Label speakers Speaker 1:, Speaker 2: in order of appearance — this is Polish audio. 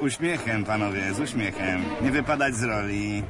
Speaker 1: uśmiechem, panowie, z uśmiechem. Nie wypadać z roli.